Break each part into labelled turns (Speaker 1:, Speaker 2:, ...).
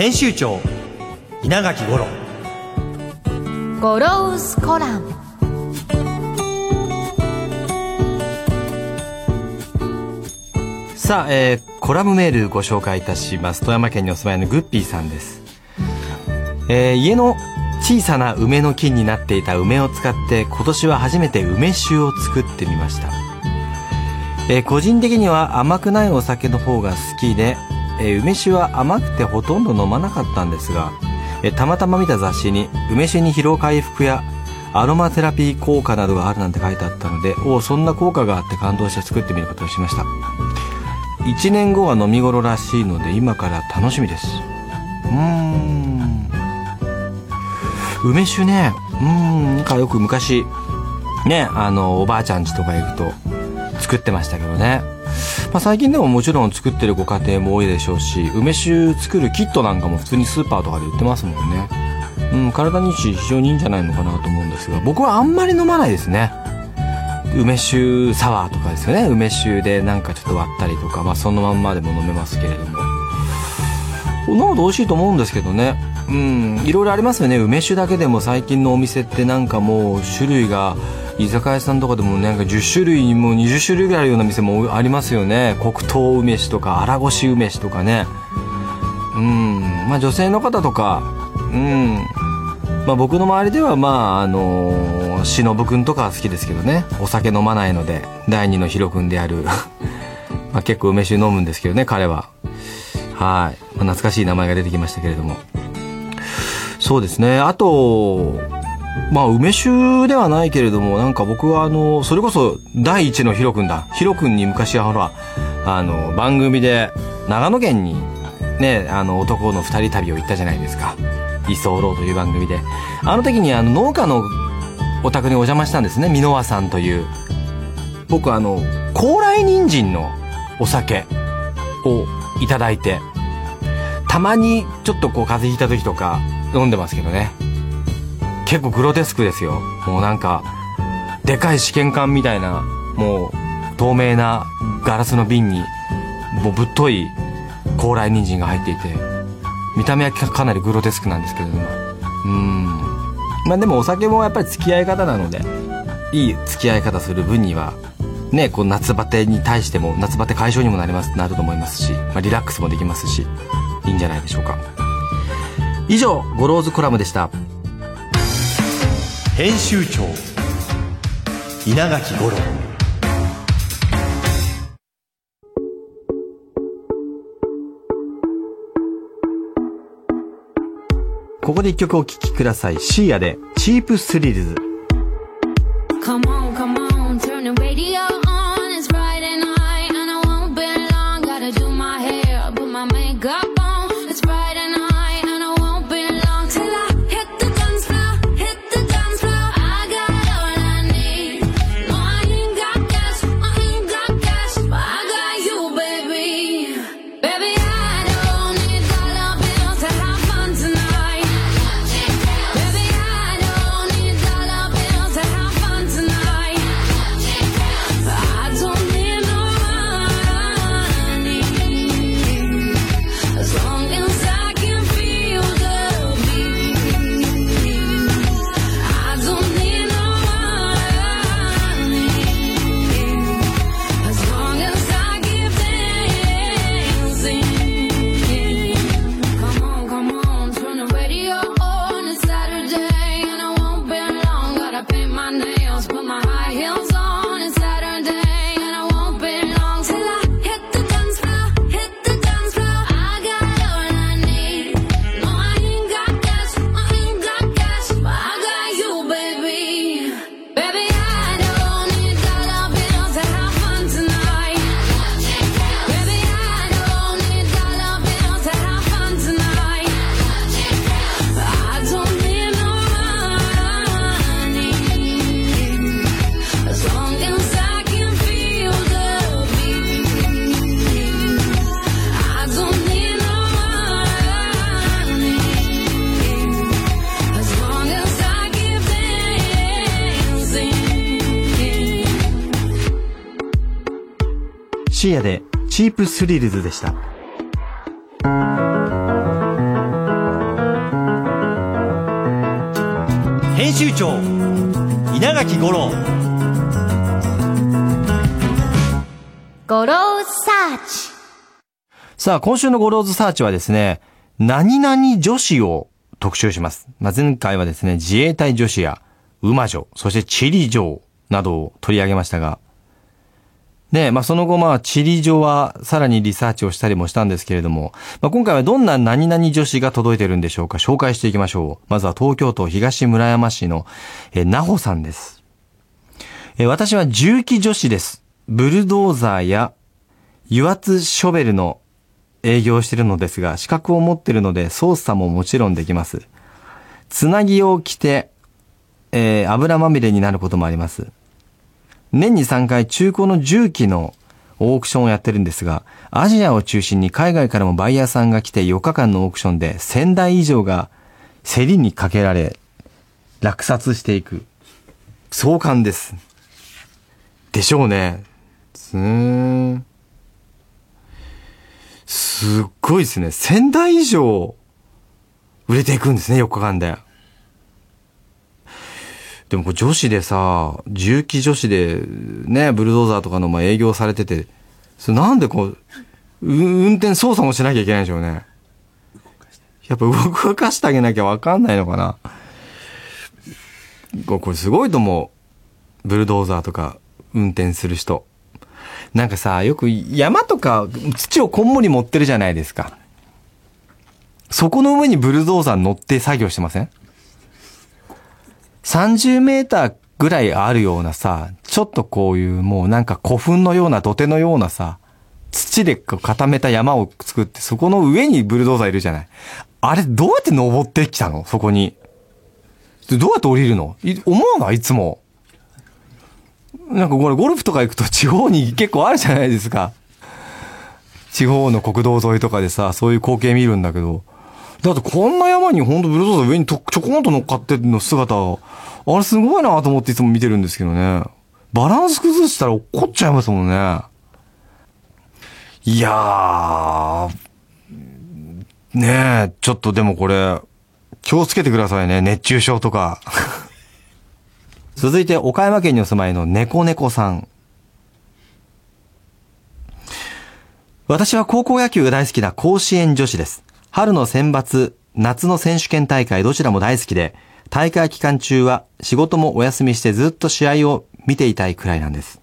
Speaker 1: 編集長稲垣五郎。
Speaker 2: ゴロウスコラム。
Speaker 1: さあ、えー、コラムメールご紹介いたします。富山県にお住まいのグッピーさんです、えー、家の小さな梅の木になっていた梅を使って今年は初めて梅酒を作ってみました、えー、個人的には甘くないお酒の方が好きでえー、梅酒は甘くてほとんど飲まなかったんですが、えー、たまたま見た雑誌に梅酒に疲労回復やアロマテラピー効果などがあるなんて書いてあったのでおおそんな効果があって感動して作ってみることにしました。1年後は飲み頃らしいので今から楽しみです。うん。梅酒ねうん。なんかよく昔ねあのおばあちゃん家とか行くと作ってましたけどね。まあ、最近でももちろん作ってるご家庭も多いでしょうし梅酒作るキットなんかも普通にスーパーとかで売ってますもんね。うん体に非常にいいんじゃないのかなと思うんですが僕はあんまり飲まないですね。梅酒サワーとかですよね。梅酒でなんかちょっと割ったりとか、まあ、そのまんまでも飲めますけれども。飲むと美味しいと思うんですけどね。うんいろいろありますよね。梅酒だけでも最近のお店ってなんかもう種類が居酒屋さんとかでもなんか10種類もう20種類ぐらいあるような店もありますよね。黒糖梅酒とか荒越梅酒とかね。うん。まあ女性の方とかうん。まあ僕の周りではまああの忍君とかは好きですけどね。お酒飲まないので第二のヒロ君である。まあ結構梅酒飲むんですけどね彼は。はい、まあ、懐かしい名前が出てきましたけれども。そうですね。あとまあ、梅酒ではないけれども、なんか僕はあの、それこそ第一のヒロ君だ。ヒロ君に昔はほら、あの、番組で長野県にね、あの、男の二人旅を行ったじゃないですか。居候という番組で。あの時にあの、農家のお宅にお邪魔したんですね。箕輪さんという。僕あの、高麗人参のお酒をいただいて、たまにちょっとこう風邪ひいた時とか飲んでますけどね。結構グロテスクですよ。もうなんかでかい試験管みたいなもう透明なガラスの瓶にもうぶっとい高麗人参が入っていて見た目はかなりグロテスクなんですけれども。うん。まあでもお酒もやっぱり付き合い方なのでいい付き合い方する分にはねこう夏バテに対しても夏バテ解消にもなりますなると思いますし、まあ、リラックスもできますしいいんじゃないでしょうか。以上 Goro's Column でした。編集長稲垣五郎。ここで一曲お聴きください。 Sia で Cheap Thrills。Come on, come on, Sia で Cheap Thrills でした。
Speaker 3: 編集長稲垣吾郎
Speaker 2: Goro's Search
Speaker 1: さあ、今週の Goro's Search はですね、何々女子を特集します。まあ、前回はですね、自衛隊女子や馬女、そしてチリ女などを取り上げましたが、ねまあ、その後まあ、チリ女はさらにリサーチをしたりもしたんですけれども、まあ、今回はどんな何々女子が届いてるんでしょうか紹介していきましょう。まずは東京都東村山市の、えー、なほさんです。え私は重機女子です。ブルドーザーや油圧ショベルの営業してるのですが、資格を持ってるので操作ももちろんできます。つなぎを着て、えー油まみれになることもあります。年に3回中古の重機のオークションをやってるんですが、アジアを中心に海外からもバイヤーさんが来て4日間のオークションで1000台以上が競りにかけられ、落札していく。壮観です。でしょうね。すーん。すっごいですね。1000台以上売れていくんですね、4日間で。でもこれ女子でさ、重機女子でね、ブルドーザーとかのま営業されてて、それなんでこう、運転操作もしなきゃいけないんでしょうね。やっぱ動かしてあげなきゃわかんないのかな。これすごいと思う。ブルドーザーとか運転する人。なんかさ、よく山とか土をこんもり持ってるじゃないですか。そこの上にブルドーザー乗って作業してません？?30 メーターぐらいあるようなさ、ちょっとこういうもうなんか古墳のような土手のようなさ、土で固めた山を作って、そこの上にブルドーザーいるじゃない。あれどうやって登ってきたの？そこに。どうやって降りるの？思わない？いつも。なんかこれゴルフとか行くと地方に結構あるじゃないですか。地方の国道沿いとかでさ、そういう光景見るんだけど。だってこんな山にほんとブルドーザー上にとちょこんと乗っかってるの姿を、あれすごいなと思っていつも見てるんですけどね。バランス崩したら落っこっちゃいますもんね。いやー、ねえ、ちょっとでもこれ、気をつけてくださいね。熱中症とか。続いて、岡山県にお住まいの猫猫さん。私は高校野球が大好きな甲子園女子です。春の選抜、夏の選手権大会どちらも大好きで、大会期間中は仕事もお休みしてずっと試合を見ていたいくらいなんです。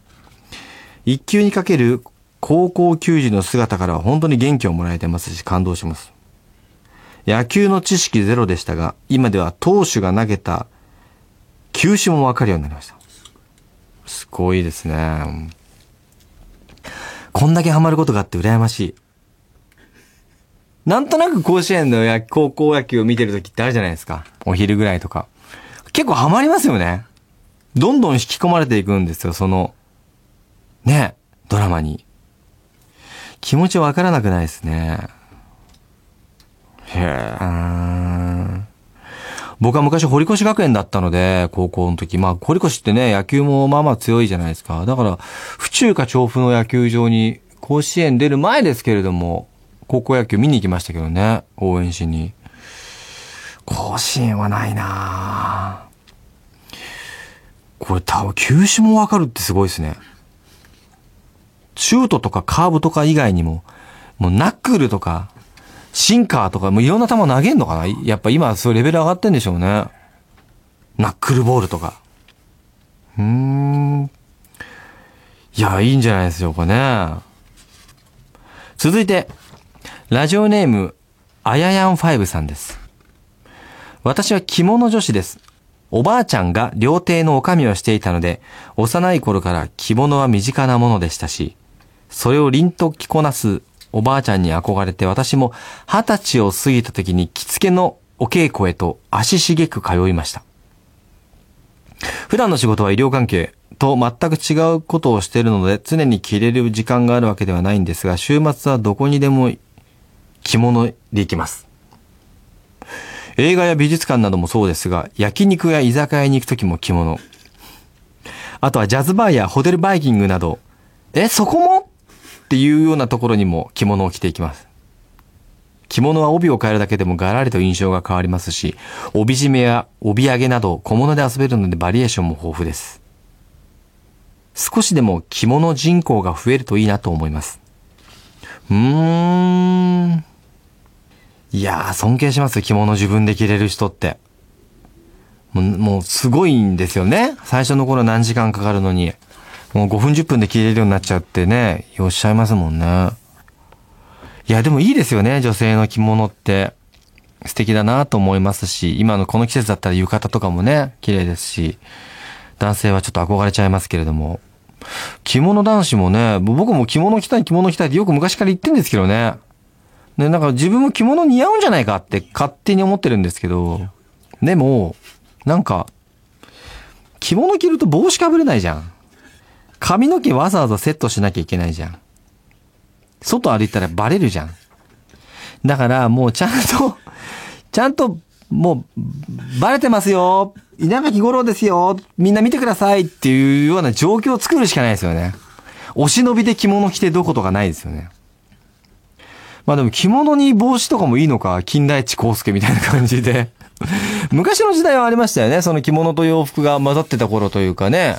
Speaker 1: 一球にかける高校球児の姿からは本当に元気をもらえてますし感動します。野球の知識ゼロでしたが、今では投手が投げた球種もわかるようになりました。すごいですね。こんだけハマることがあって羨ましい。なんとなく甲子園の野高校野球を見てる時ってあるじゃないですか。お昼ぐらいとか。結構ハマりますよね。どんどん引き込まれていくんですよ、その、ね、ドラマに。気持ちわからなくないですね。へえ。僕は昔堀越学園だったので、高校の時。まあ、堀越ってね、野球もまあまあ強いじゃないですか。だから、府中か調布の野球場に、甲子園出る前ですけれども、高校野球見に行きましたけどね、応援しに。甲子園はないなこれ多分、球種もわかるってすごいですね。シュートとかカーブとか以外にも、もうナックルとか、シンカーとか、もういろんな球投げんのかな？やっぱ今そういうレベル上がってんでしょうね。ナックルボールとか。うーん。いや、いいんじゃないでしょうかね。続いて、ラジオネーム、あややん5さんです。私は着物女子です。おばあちゃんが料亭の女将をしていたので、幼い頃から着物は身近なものでしたし、それを凛と着こなすおばあちゃんに憧れて私も二十歳を過ぎた時に着付けのお稽古へと足しげく通いました。普段の仕事は医療関係と全く違うことをしているので常に着れる時間があるわけではないんですが週末はどこにでも着物で行きます。映画や美術館などもそうですが焼肉や居酒屋に行く時も着物。あとはジャズバーやホテルバイキングなどえ、そこも？っていうようなところにも着物を着ていきます。着物は帯を変えるだけでもガラリと印象が変わりますし、帯締めや帯揚げなど小物で遊べるのでバリエーションも豊富です。少しでも着物人口が増えるといいなと思います。うーん。いやー、尊敬します着物自分で着れる人って。もう、もうすごいんですよね。最初の頃何時間かかるのに。もう5分10分で着れるようになっちゃってね、おっしゃいますもんね。いや、でもいいですよね、女性の着物って。素敵だなと思いますし、今のこの季節だったら浴衣とかもね、綺麗ですし、男性はちょっと憧れちゃいますけれども。着物男子もね、僕も着物着たい着物着たいってよく昔から言ってんですけどね。ね、なんか自分も着物似合うんじゃないかって勝手に思ってるんですけど、でも、なんか、着物着ると帽子かぶれないじゃん。髪の毛わざわざセットしなきゃいけないじゃん。外歩いたらバレるじゃん。だからもうちゃんと、ちゃんと、もう、バレてますよ稲垣吾郎ですよみんな見てくださいっていうような状況を作るしかないですよね。お忍びで着物着てどことかないですよね。まあでも着物に帽子とかもいいのか、金田一光介みたいな感じで。昔の時代はありましたよね。その着物と洋服が混ざってた頃というかね。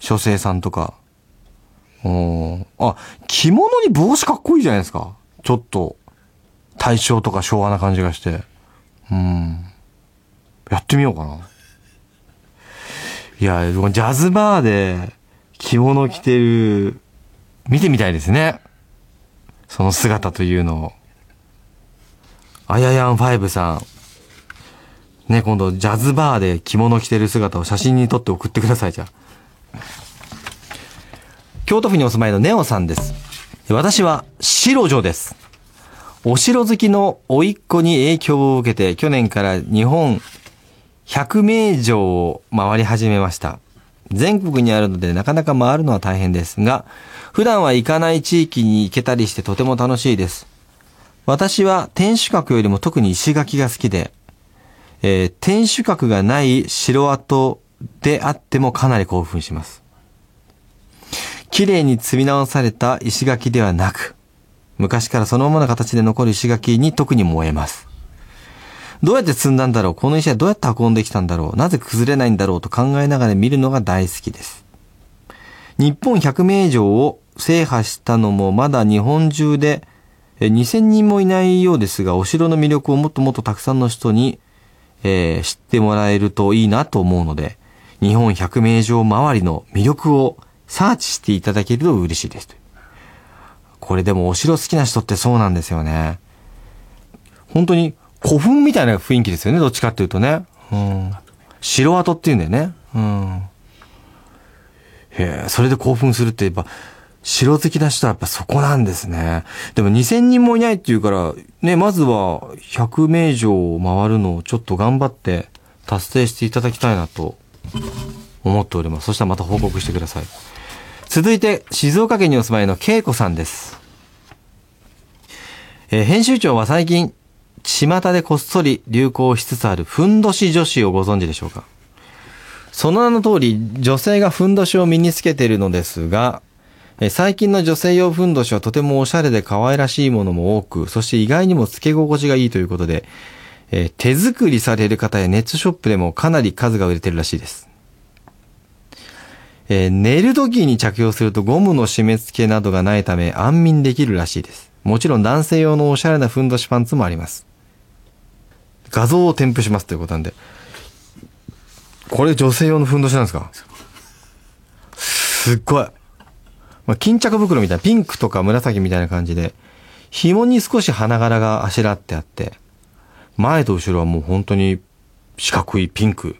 Speaker 1: 書生さんとか。うん。あ、着物に帽子かっこいいじゃないですか。ちょっと、大正とか昭和な感じがして。うん。やってみようかな。いや、ジャズバーで着物着てる、見てみたいですね。その姿というのを。あややん5さん。ね、今度、ジャズバーで着物着てる姿を写真に撮って送ってください、じゃあ。京都府にお住まいのネオさんです。私は白女です。お城好きの甥っ子に影響を受けて、去年から日本100名城を回り始めました。全国にあるのでなかなか回るのは大変ですが、普段は行かない地域に行けたりしてとても楽しいです。私は天守閣よりも特に石垣が好きで、えー天守閣がない城跡であってもかなり興奮します。綺麗に積み直された石垣ではなく、昔からそのままの形で残る石垣に特に燃えます。どうやって積んだんだろう？この石はどうやって運んできたんだろう？なぜ崩れないんだろうと考えながら見るのが大好きです。日本100名城を制覇したのもまだ日本中で2000人もいないようですが、お城の魅力をもっともっとたくさんの人に、えー知ってもらえるといいなと思うので、日本100名城周りの魅力をサーチしていただけると嬉しいです。これでもお城好きな人ってそうなんですよね。本当に古墳みたいな雰囲気ですよね、どっちかっていうとね。うん。城跡っていうんだよね。うん。へえ、それで興奮するってやっぱ、城好きな人はやっぱそこなんですね。でも2000人もいないっていうから、ね、まずは100名城を回るのをちょっと頑張って達成していただきたいなと思っております。そしたらまた報告してください。続いて、静岡県にお住まいの恵子さんです。えー編集長は最近、巷でこっそり流行しつつあるふんどし女子をご存知でしょうか？その名の通り、女性がふんどしを身につけているのですが、最近の女性用ふんどしはとてもおしゃれで可愛らしいものも多く、そして意外にもつけ心地がいいということで、え手作りされる方やネットショップでもかなり数が売れてるらしいです。えー寝る時に着用するとゴムの締め付けなどがないため安眠できるらしいです。もちろん男性用のおしゃれなふんどしパンツもあります。画像を添付しますということなんで。これ女性用のふんどしなんですか？すっごい。まあ、巾着袋みたいな、ピンクとか紫みたいな感じで、紐に少し花柄があしらってあって、前と後ろはもう本当に四角いピンク。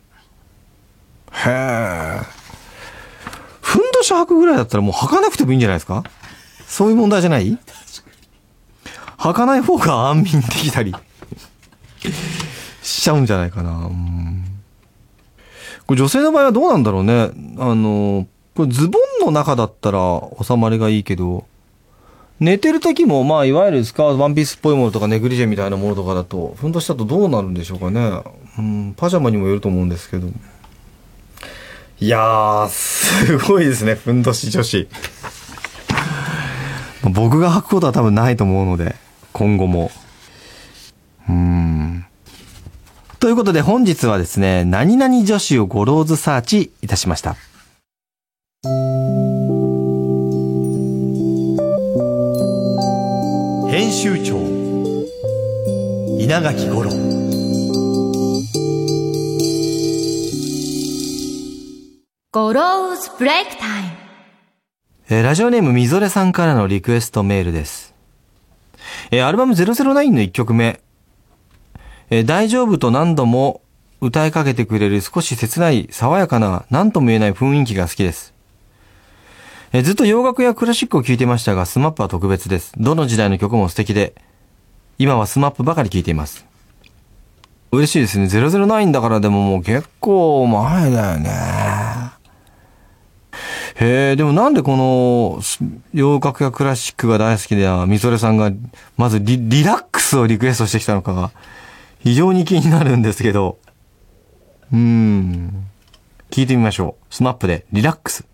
Speaker 1: へえ。ふんどし履くぐらいだったらもう履かなくてもいいんじゃないですか？そういう問題じゃない？履かない方が安眠できたりしちゃうんじゃないかな。うんこれ女性の場合はどうなんだろうね。あの、これズボンの中だったら収まりがいいけど、寝てる時も、まあ、いわゆるスカート、ワンピースっぽいものとか、ネグリジェみたいなものとかだと、ふんどしだとどうなるんでしょうかね。うん、パジャマにもよると思うんですけど。いやー、すごいですね、ふんどし女子。
Speaker 4: 僕が履くことは多分ないと思うので、今後も。うーん。ということで本日はですね、何々女子をゴローズサーチいたしました。
Speaker 1: 編集長稲垣五郎
Speaker 2: ゴローズブレイクタイム
Speaker 4: えーラジオネームみぞれさんからのリクエストメールです。えーアルバム009の1曲目、えー大丈夫と何度も歌いかけてくれる少し切ない爽やかな何とも言えない雰囲気が好きです。えーずっと洋楽やクラシックを聴いてましたが、 SMAPは特別です。どの時代の曲も素敵で、今は SMAPばかり聴いています。嬉しいですね。009だからでももう結構前だよね。へえ、でもなんでこの、洋楽やクラシックが大好きで、みぞれさんが、まずリラックスをリクエストしてきたのかが、非常に気になるんですけど、うーん。聞いてみましょう。 SMAPでリラックス。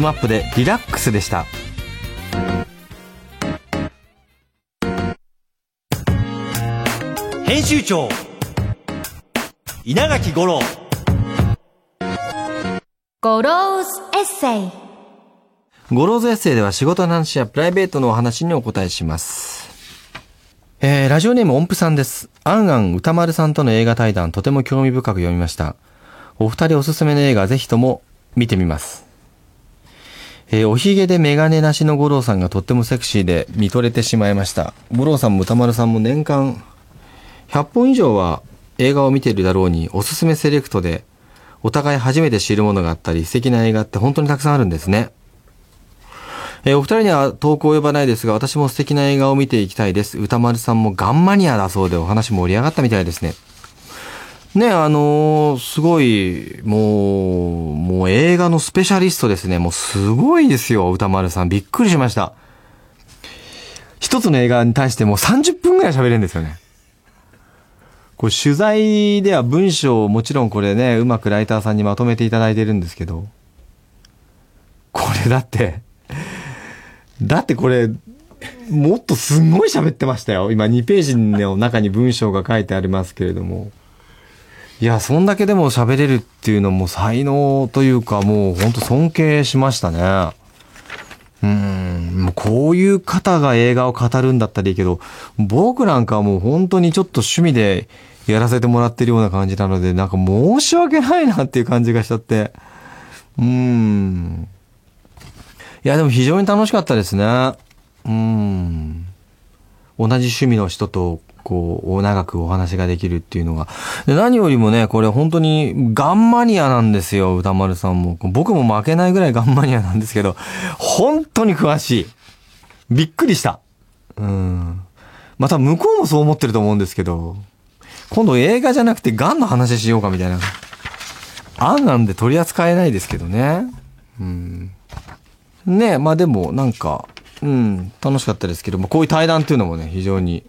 Speaker 5: SMAPで
Speaker 4: リラックスでした。
Speaker 1: 編集長稲垣五郎
Speaker 2: ゴローズエッセイ
Speaker 4: ゴローズエッセイでは仕事の話やプライベートのお話にお答えします。えー、ラジオネーム音符さんです。 anan宇多丸さんとの映画対談とても興味深く読みました。お二人おすすめの映画ぜひとも見てみます。
Speaker 1: えーおひげでメガネなしの五郎さんがとってもセクシーで見とれてしまいました。五郎さんも歌丸さんも年間100本以上は映画を見ているだろうにおすすめセレクトでお互い初めて知るものがあったり素敵な映画って本当にたくさんあるんですね。えーお二人には投稿を呼ばないですが、私も素敵な映画を見ていきたいです。歌丸さんもガンマニアだそうでお話盛り上がったみたいですね。ね、あのーすごい、もう、もう映画のスペシャリストですね。もうすごいですよ、歌丸さん。びっくりしました。一つの映画に対してもう30分ぐらい喋れるんですよね。これ取材では文章をもちろんこれね、うまくライターさんにまとめていただいてるんですけど、これだって、だってこれ、もっとすんごい喋ってましたよ。今2ページの中に文章が書いてありますけれども。いや、そんだけでも喋れるっていうのも才能というか、もう本当尊敬しましたね。うん、もうこういう方が映画を語るんだったらいいけど、僕なんかはもう本当にちょっと趣味でやらせてもらってるような感じなので、なんか申し訳ないなっていう感じがしちゃって。うん。いや、でも非常に楽しかったですね。うん。同じ趣味の人と、こう、長くお話ができるっていうのが。で、何よりもね、これ本当にガンマニアなんですよ、歌丸さんも。僕も負けないぐらいガンマニアなんですけど、本当に詳しい。びっくりした。うん。また向こうもそう思ってると思うんですけど、今度映画じゃなくてガンの話しようかみたいな。案なんで取り扱えないですけどね。うん。ねまあでもなんか、うん、楽しかったですけども、こういう対談っていうのもね、非常に。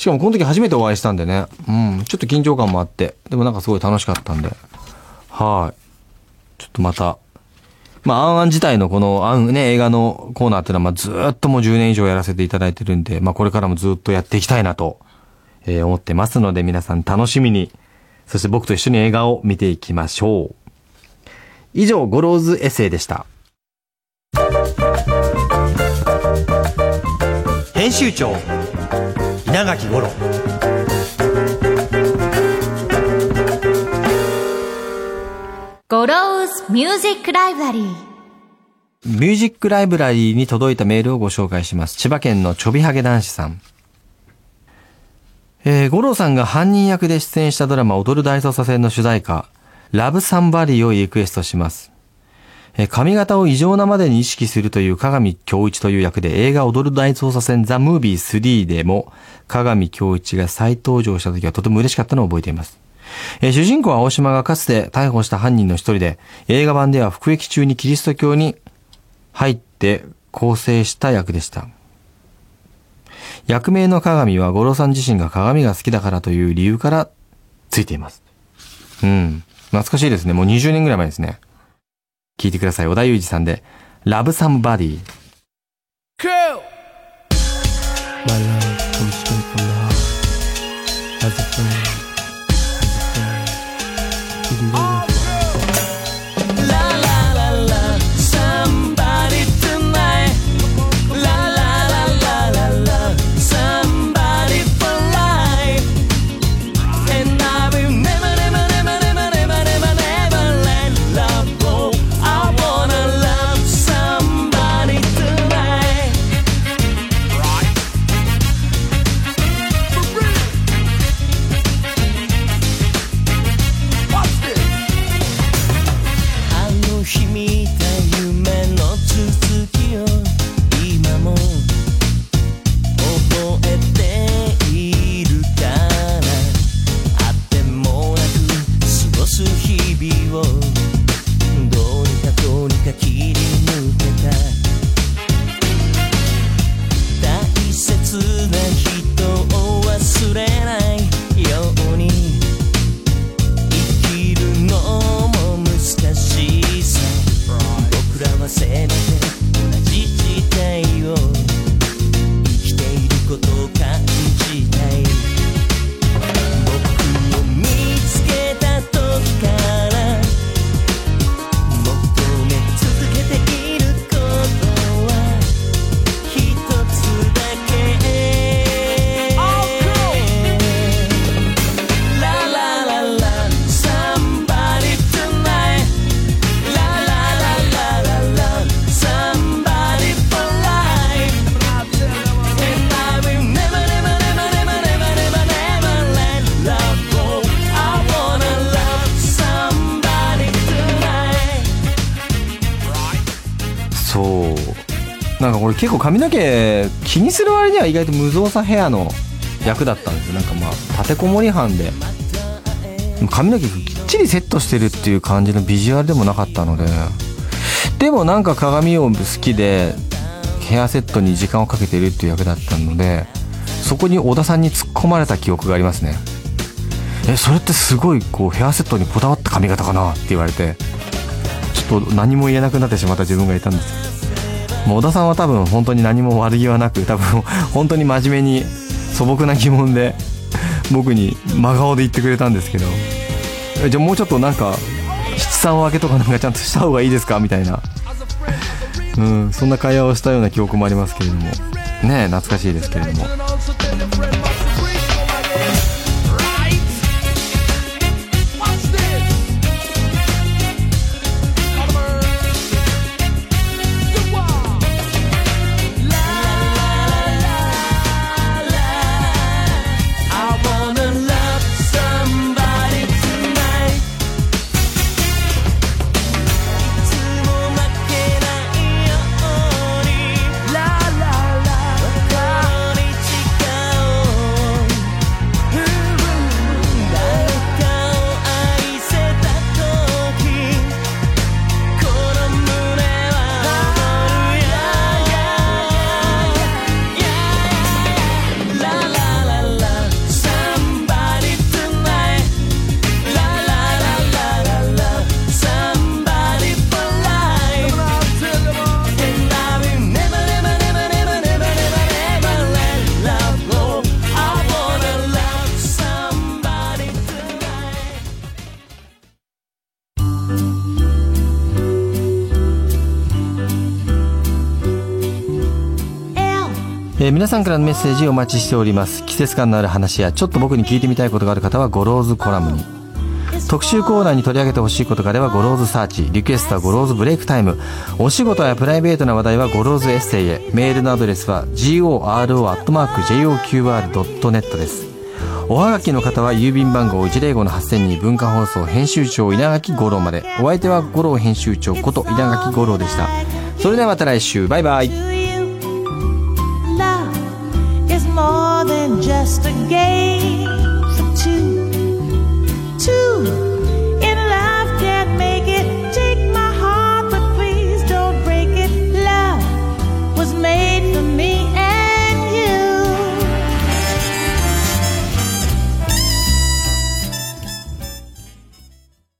Speaker 1: しかもこの時初めてお会いしたんでね、うん、ちょっと緊張感もあって、でもなんかすごい楽しかったんで、はい。ちょっとまた、まあ、アンアン自体のこの、アンね、映画のコーナーっていうのは、まあ、ずっともう10年以上やらせていただいてるんで、まあ、これからもずっとやっていきたいなと、えー思ってますので、皆さん楽しみに、そして僕と一緒に映画を見ていきましょう。以上、ゴローズエッセイでした。
Speaker 3: 編集長稲垣五郎
Speaker 2: ゴローズミュージックライブラリー
Speaker 1: ミュージックライブラリーに届いたメールをご紹介します。千葉県のちょびはげ男子さん。えー、五郎さんが犯人役で出演したドラマ踊る大捜査線の主題歌、ラブサンバディをリクエストします。髪型を異常なまでに意識するという鏡京一という役で映画踊る大捜査線ザ・ムービー3でも鏡京一が再登場した時はとても嬉しかったのを覚えています。え主人公は大島がかつて逮捕した犯人の一人で、映画版では服役中にキリスト教に入って構成した役でした。役名の鏡は五郎さん自身が鏡が好きだからという理由からついています。うん。懐かしいですね。もう20年ぐらい前ですね。聞いてください。小田裕二さんで、Love Somebody。
Speaker 4: My love comes straight from the heart. As a friend,
Speaker 1: 結構髪の毛気にする割には意外と無造作ヘアの役だったんですよ。なんかまあ立てこもり犯で。髪の毛きっちりセットしてるっていう感じのビジュアルでもなかったので。でもなんか鏡を好きでヘアセットに時間をかけてるっていう役だったのでそこに小田さんに突っ込まれた記憶がありますね。えそれってすごいこうヘアセットにこだわった髪型かなって言われて。ちょっと何も言えなくなってしまった自分がいたんです。もう小田さんは多分本当に何も悪気はなく多分 本当に真面目に素朴な疑問で 僕に真顔で言ってくれたんですけどじゃあもうちょっとなんか七三分けとかなんかちゃんとした方がいいですかみたいな。うんそんな会話をしたような記憶もありますけれども。ねえ懐かしいですけれども。えー皆さんからのメッセージお待ちしております。季節感のある話やちょっと僕に聞いてみたいことがある方はゴローズコラムに。特集コーナーに取り上げてほしいことがあればゴローズサーチ。リクエストはゴローズブレイクタイム。お仕事やプライベートな話題はゴローズエッセイへ。メールのアドレスは goro.joqr.net です。おはがきの方は郵便番号105-8000に文化放送編集長稲垣五郎まで。お相手は五郎編集長こと稲垣五郎でした。それではまた来週。バイバイ。
Speaker 6: Just a game.